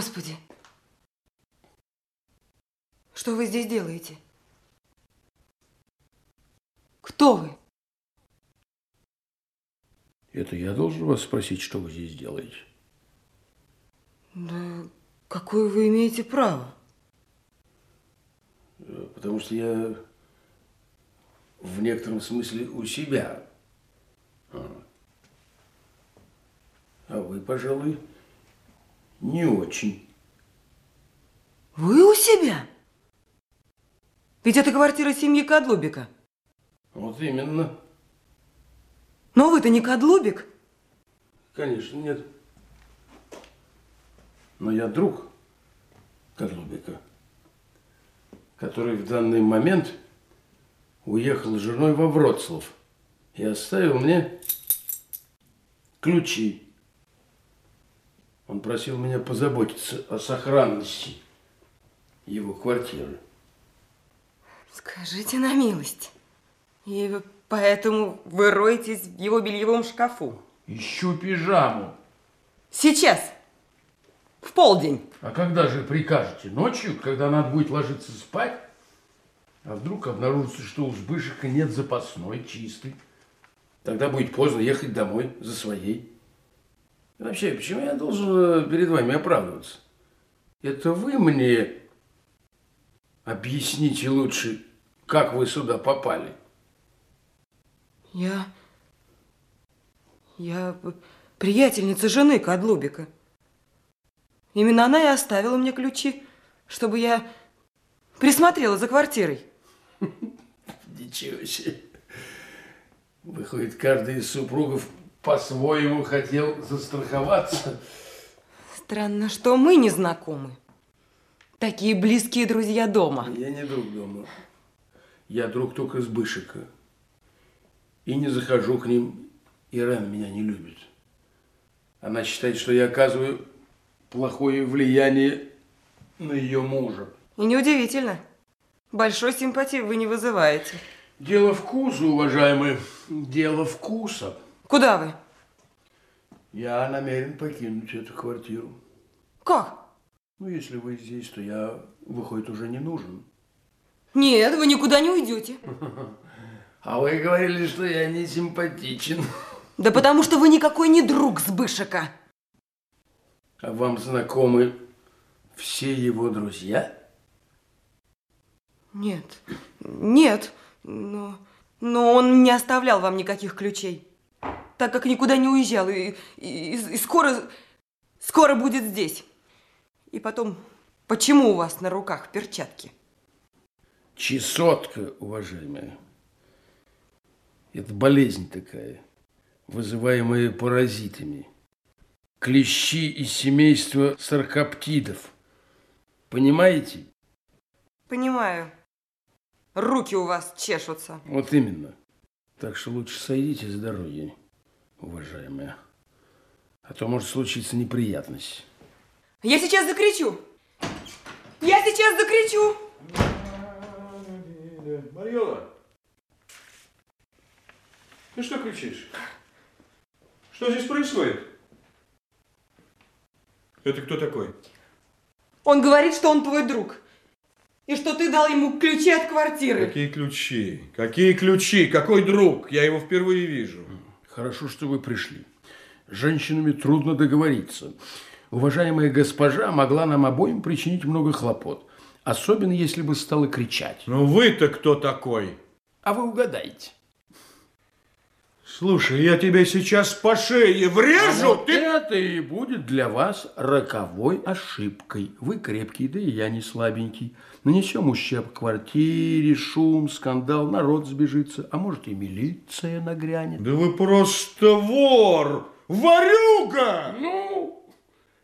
Господи! Что вы здесь делаете? Кто вы? Это я должен вас спросить, что вы здесь делаете? Да какое вы имеете право? Э, Потому что я в некотором смысле у себя. А, А вы, пожалуй, не очень. Вы у себя? Ведь это квартира семьи Кадлубика. Вот именно. Но вы-то не Кадлубик. Конечно, нет. Но я друг Кадлубика, который в данный момент уехал с женой во Вроцлав и оставил мне ключи. Он просил меня позаботиться о сохранности его квартиры. Скажите на милость. И поэтому вы роетесь в его бельевом шкафу. Ищу пижаму. Сейчас. В полдень. А когда же прикажете? Ночью, когда надо будет ложиться спать? А вдруг обнаружится, что у Сбышика нет запасной, чистой? Тогда будет поздно ехать домой за своей. И вообще, почему я должен э, перед вами оправдываться? Это вы мне объясните лучше, как вы сюда попали. Я... Я приятельница жены Кадлубика. Именно она и оставила мне ключи, чтобы я присмотрела за квартирой. Ничего себе. Выходит, каждый из супругов по-своему хотел застраховаться. Странно, что мы не знакомы. Такие близкие друзья дома. Я не друг дома. Я друг только Сбышика. И не захожу к ним. Ирен меня не любит. Она считает, что я оказываю плохое влияние на ее мужа. И неудивительно. Большой симпатии вы не вызываете. Дело вкуса, уважаемые. Дело вкуса. Куда вы? Я намерен покинуть эту квартиру. Как? Ну, если вы здесь, то я, выходит, уже не нужен. Нет, вы никуда не уйдете. А вы говорили, что я не симпатичен. Да потому что вы никакой не друг Сбышика. А вам знакомы все его друзья? Нет, нет, но, но он не оставлял вам никаких ключей, так как никуда не уезжал и, и, и скоро, скоро будет здесь. И потом, почему у вас на руках перчатки? Чесотка, уважаемая. Это болезнь такая, вызываемая паразитами. Клещи из семейства саркоптидов. Понимаете? Понимаю. Руки у вас чешутся. Вот именно. Так что лучше сойдите с дороги, уважаемая. А то может случиться неприятность. Я сейчас закричу. Я сейчас закричу. Марьола, ты что кричишь? Что здесь происходит? Это кто такой? Он говорит, что он твой друг. И что ты дал ему ключи от квартиры. Какие ключи? Какие ключи? Какой друг? Я его впервые вижу. Хорошо, что вы пришли. С женщинами трудно договориться. Уважаемая госпожа могла нам обоим причинить много хлопот. Особенно, если бы стала кричать. Ну вы-то кто такой? А вы угадайте. Слушай, я тебя сейчас по шее врежу! А вот это и будет для вас роковой ошибкой. Вы крепкий, да и я не слабенький. Нанесем ущерб квартире, шум, скандал, народ сбежится, а может и милиция нагрянет. Да вы просто вор! Ворюга! Ну,